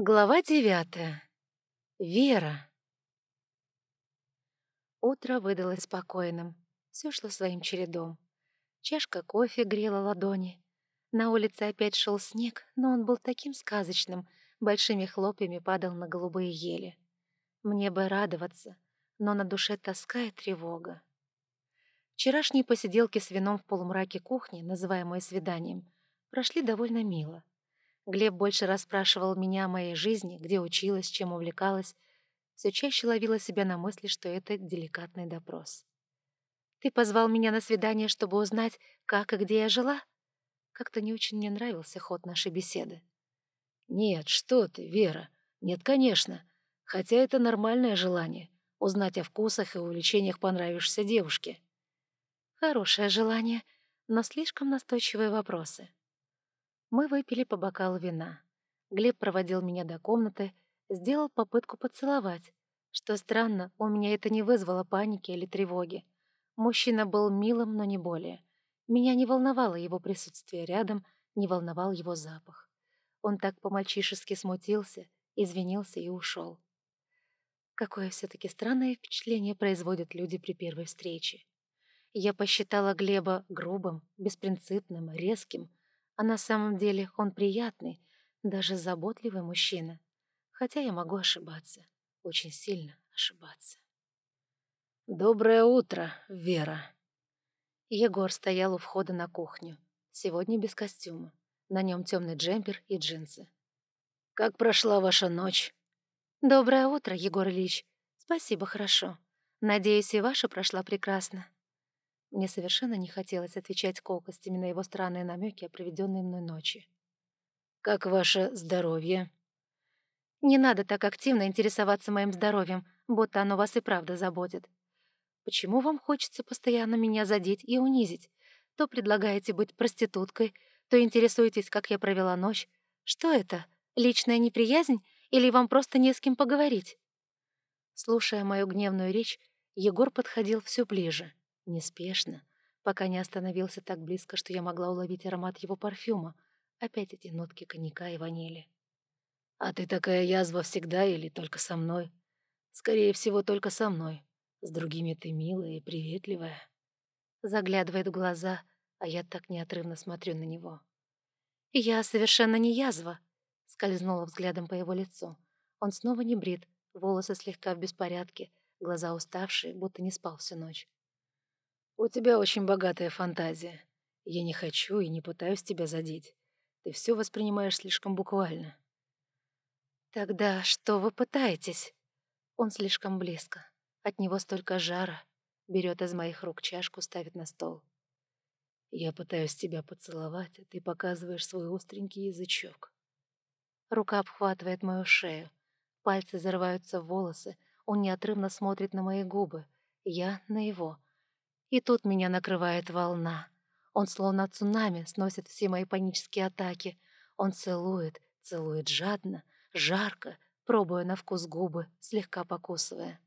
Глава девятая. Вера. Утро выдалось спокойным. Все шло своим чередом. Чашка кофе грела ладони. На улице опять шел снег, но он был таким сказочным, большими хлопьями падал на голубые ели. Мне бы радоваться, но на душе тоска и тревога. Вчерашние посиделки с вином в полумраке кухни, называемые свиданием, прошли довольно мило. Глеб больше расспрашивал меня о моей жизни, где училась, чем увлекалась. Все чаще ловила себя на мысли, что это деликатный допрос. «Ты позвал меня на свидание, чтобы узнать, как и где я жила?» Как-то не очень мне нравился ход нашей беседы. «Нет, что ты, Вера. Нет, конечно. Хотя это нормальное желание — узнать о вкусах и увлечениях понравившейся девушки». «Хорошее желание, но слишком настойчивые вопросы». Мы выпили по бокалу вина. Глеб проводил меня до комнаты, сделал попытку поцеловать. Что странно, у меня это не вызвало паники или тревоги. Мужчина был милым, но не более. Меня не волновало его присутствие рядом, не волновал его запах. Он так по-мальчишески смутился, извинился и ушел. Какое все-таки странное впечатление производят люди при первой встрече. Я посчитала Глеба грубым, беспринципным, резким, а на самом деле он приятный, даже заботливый мужчина. Хотя я могу ошибаться, очень сильно ошибаться. «Доброе утро, Вера!» Егор стоял у входа на кухню. Сегодня без костюма. На нем темный джемпер и джинсы. «Как прошла ваша ночь?» «Доброе утро, Егор Ильич. Спасибо, хорошо. Надеюсь, и ваша прошла прекрасно». Мне совершенно не хотелось отвечать колкостями на его странные намеки о проведенной мной ночи. «Как ваше здоровье?» «Не надо так активно интересоваться моим здоровьем, будто оно вас и правда заботит. Почему вам хочется постоянно меня задеть и унизить? То предлагаете быть проституткой, то интересуетесь, как я провела ночь. Что это? Личная неприязнь или вам просто не с кем поговорить?» Слушая мою гневную речь, Егор подходил все ближе неспешно, пока не остановился так близко, что я могла уловить аромат его парфюма, опять эти нотки коньяка и ванили. «А ты такая язва всегда или только со мной?» «Скорее всего, только со мной. С другими ты милая и приветливая». Заглядывает в глаза, а я так неотрывно смотрю на него. «Я совершенно не язва», — скользнула взглядом по его лицу. Он снова не брит, волосы слегка в беспорядке, глаза уставшие, будто не спал всю ночь. «У тебя очень богатая фантазия. Я не хочу и не пытаюсь тебя задеть. Ты все воспринимаешь слишком буквально». «Тогда что вы пытаетесь?» Он слишком близко. От него столько жара. Берет из моих рук чашку, ставит на стол. «Я пытаюсь тебя поцеловать, а ты показываешь свой остренький язычок». Рука обхватывает мою шею. Пальцы зарываются в волосы. Он неотрывно смотрит на мои губы. Я на его — и тут меня накрывает волна. Он словно цунами сносит все мои панические атаки. Он целует, целует жадно, жарко, пробуя на вкус губы, слегка покусывая.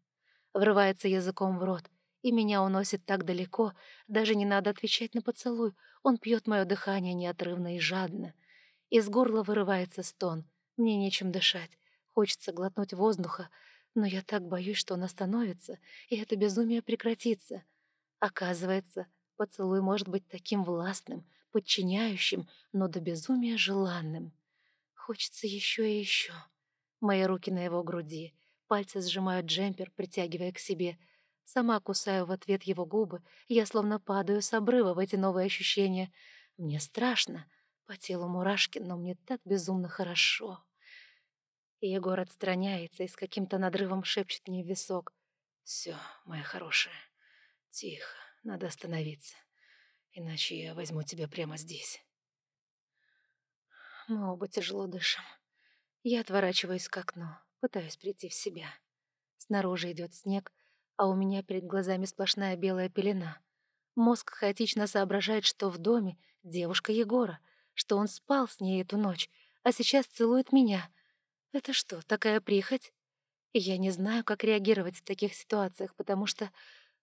Врывается языком в рот, и меня уносит так далеко, даже не надо отвечать на поцелуй. Он пьет мое дыхание неотрывно и жадно. Из горла вырывается стон. Мне нечем дышать. Хочется глотнуть воздуха, но я так боюсь, что он остановится, и это безумие прекратится. Оказывается, поцелуй может быть таким властным, подчиняющим, но до безумия желанным. Хочется еще и еще. Мои руки на его груди, пальцы сжимают джемпер, притягивая к себе. Сама кусаю в ответ его губы, я словно падаю с обрыва в эти новые ощущения. Мне страшно, по телу мурашки, но мне так безумно хорошо. Егор отстраняется и с каким-то надрывом шепчет мне в висок. «Все, моя хорошая, Тихо, надо остановиться, иначе я возьму тебя прямо здесь. Мы оба тяжело дышим. Я отворачиваюсь к окну, пытаюсь прийти в себя. Снаружи идет снег, а у меня перед глазами сплошная белая пелена. Мозг хаотично соображает, что в доме девушка Егора, что он спал с ней эту ночь, а сейчас целует меня. Это что, такая прихоть? Я не знаю, как реагировать в таких ситуациях, потому что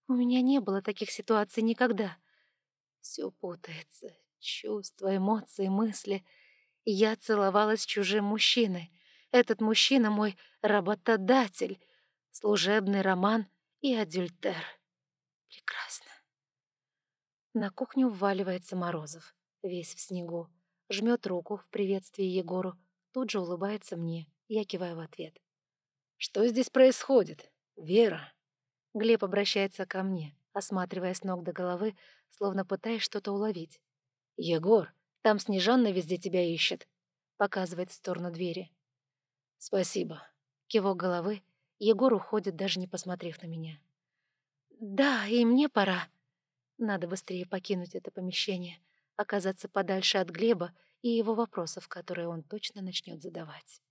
у меня не было таких ситуаций никогда. Все путается. Чувства, эмоции, мысли. Я целовалась с чужим мужчиной. Этот мужчина мой работодатель, служебный роман и адюльтер. Прекрасно. На кухню вваливается Морозов, весь в снегу. Жмет руку в приветствии Егору, тут же улыбается мне, я киваю в ответ. «Что здесь происходит, Вера?» Глеб обращается ко мне, осматривая с ног до головы, словно пытаясь что-то уловить. «Егор, там Снежанна везде тебя ищет», — показывает в сторону двери. «Спасибо». Кивок головы, Егор уходит, даже не посмотрев на меня. «Да, и мне пора», надо быстрее покинуть это помещение, оказаться подальше от Глеба и его вопросов, которые он точно начнет задавать.